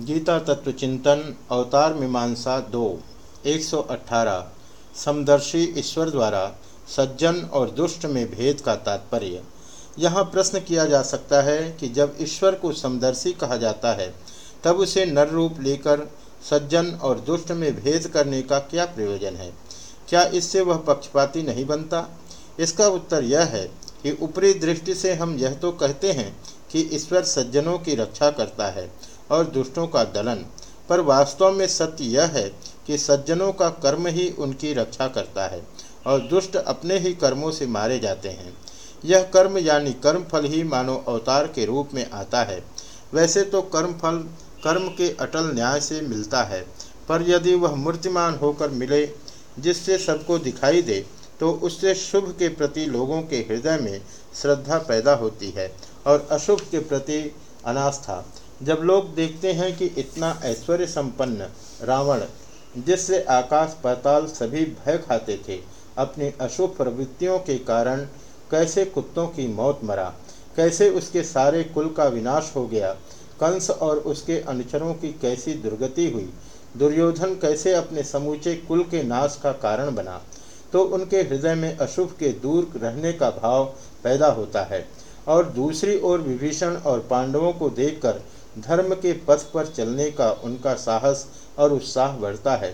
गीता तत्व चिंतन, अवतार मीमांसा दो 118 समदर्शी ईश्वर द्वारा सज्जन और दुष्ट में भेद का तात्पर्य। यहाँ प्रश्न किया जा सकता है कि जब ईश्वर को समदर्शी कहा जाता है, तब उसे नर रूप लेकर सज्जन और दुष्ट में भेद करने का क्या प्रयोजन है? क्या इससे वह पक्षपाती नहीं बनता? इसका उत्तर यह है कि ऊपरी दृष्टि से हम यह तो कहते हैं कि ईश्वर सज्जनों की रक्षा करता है और दुष्टों का दलन। पर वास्तव में सत्य यह है कि सज्जनों का कर्म ही उनकी रक्षा करता है और दुष्ट अपने ही कर्मों से मारे जाते हैं। यह कर्म यानी कर्म फल ही मानव अवतार के रूप में आता है। वैसे तो कर्म फल कर्म के अटल न्याय से मिलता है, पर यदि वह मूर्तिमान होकर मिले, जिससे सबको दिखाई दे तो उससे शुभ के प्रति लोगों के हृदय में श्रद्धा पैदा होती है और अशुभ के प्रति अनास्था। जब लोग देखते हैं कि इतना ऐश्वर्य संपन्न रावण, जिससे आकाश पाताल सभी भय खाते थे, अपनी अशुभ प्रवृत्तियों के कारण कैसे कुत्तों की मौत मरा, कैसे उसके सारे कुल का विनाश हो गया, कंस और उसके अनुचरों की कैसी दुर्गति हुई, दुर्योधन कैसे अपने समूचे कुल के नाश का कारण बना तो उनके हृदय में अशुभ के दूर रहने का भाव पैदा होता है। और दूसरी ओर विभीषण और पांडवों को देखकर धर्म के पथ पर चलने का उनका साहस और उत्साह बढ़ता है।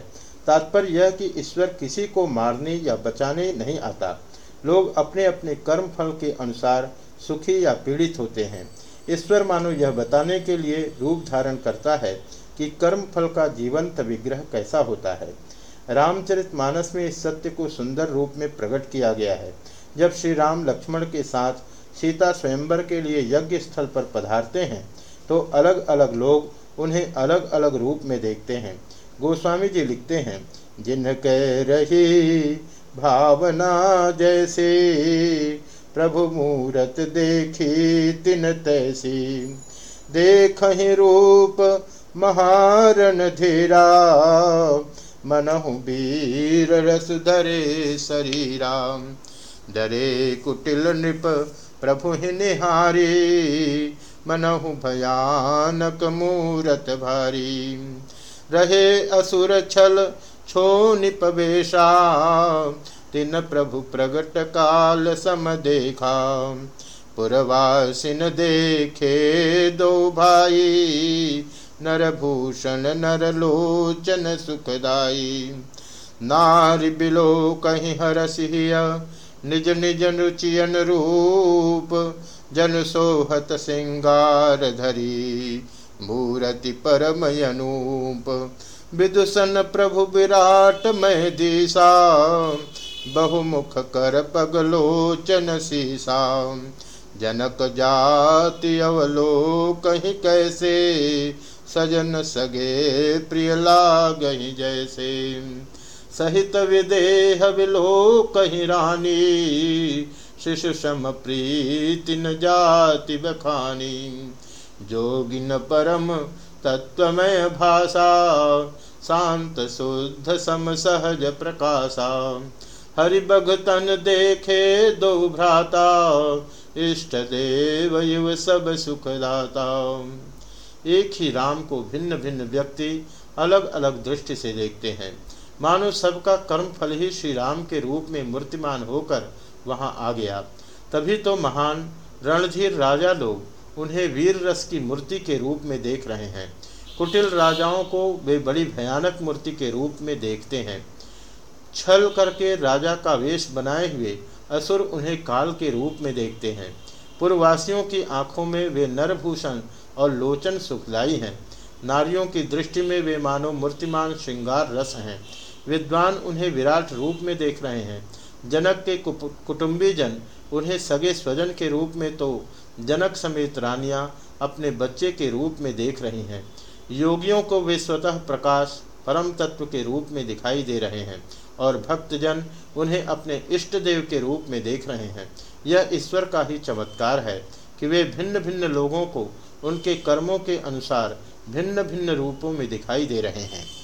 तात्पर्य यह कि ईश्वर किसी को मारने या बचाने नहीं आता। लोग अपने अपने कर्म फल के अनुसार सुखी या पीड़ित होते हैं। ईश्वर मानो यह बताने के लिए रूप धारण करता है कि कर्म फल का जीवंत विग्रह कैसा होता है। रामचरित मानस में इस सत्य को सुंदर रूप में प्रकट किया गया है। जब श्री राम लक्ष्मण के साथ सीता स्वयंवर के लिए यज्ञ स्थल पर पधारते हैं तो अलग अलग लोग उन्हें अलग अलग रूप में देखते हैं। गोस्वामी जी लिखते हैं जिनके रही भावना जैसे, प्रभु मूरत देखी तिन तैसी। देख रूप महारण धीरा मनहु वीर रस धरे शरीरा डरे कुटिल नृप प्रभु निहारी। मनहु भयानक मूरत भारी, रहे असुर छल छो निपवेशा तिन प्रभु प्रगट काल सम देखा, पुरवासिन देखे दो भाई। नरभूषण नरलोचन सुखदाई नारी बिलो कहीं हरसिया निज निज रुचि अनुरूप, जन सोहत सिंगार धरी। मूरति परम अनूप विदुषण प्रभु विराट मह दिशा। बहुमुख कर पगलोचन सीसा। जनक जाति अवलोक कैसे सजन सगे प्रिय लाग जैसे। सहित विदेह विलोक ही रानी शिशु सम प्रीति न जाति बखानी। जोगिन परम तत्वमय भाषा, शांत शुद्ध सम सहज प्रकाशा। हरि भगतन देखे दो भ्राता, इष्ट देव युव सब सुखदाता। एक ही राम को भिन्न भिन्न व्यक्ति अलग अलग दृष्टि से देखते हैं। मानो सबका कर्म फल ही श्री राम के रूप में मूर्तिमान होकर वहाँ आ गया। तभी तो महान रणधीर राजा लोग उन्हें वीर रस की मूर्ति के रूप में देख रहे हैं। कुटिल राजाओं को वे बड़ी भयानक मूर्ति के रूप में देखते हैं। छल करके राजा का वेश बनाए हुए असुर उन्हें काल के रूप में देखते हैं। पूर्ववासियों की आँखों में वे नरभूषण और लोचन सुखदाई हैं। नारियों की दृष्टि में वे मानो मूर्तिमान श्रृंगार रस हैं। विद्वान उन्हें विराट रूप में देख रहे हैं। जनक के कुटुंबी जन उन्हें सगे स्वजन के रूप में तो जनक समेत रानियाँ अपने बच्चे के रूप में देख रही हैं। योगियों को वे स्वतः प्रकाश परम तत्व के रूप में दिखाई दे रहे हैं और भक्तजन उन्हें अपने इष्ट देव के रूप में देख रहे हैं। यह ईश्वर का ही चमत्कार है कि वे भिन्न भिन्न लोगों को उनके कर्मों के अनुसार भिन्न भिन्न रूपों में दिखाई दे रहे हैं।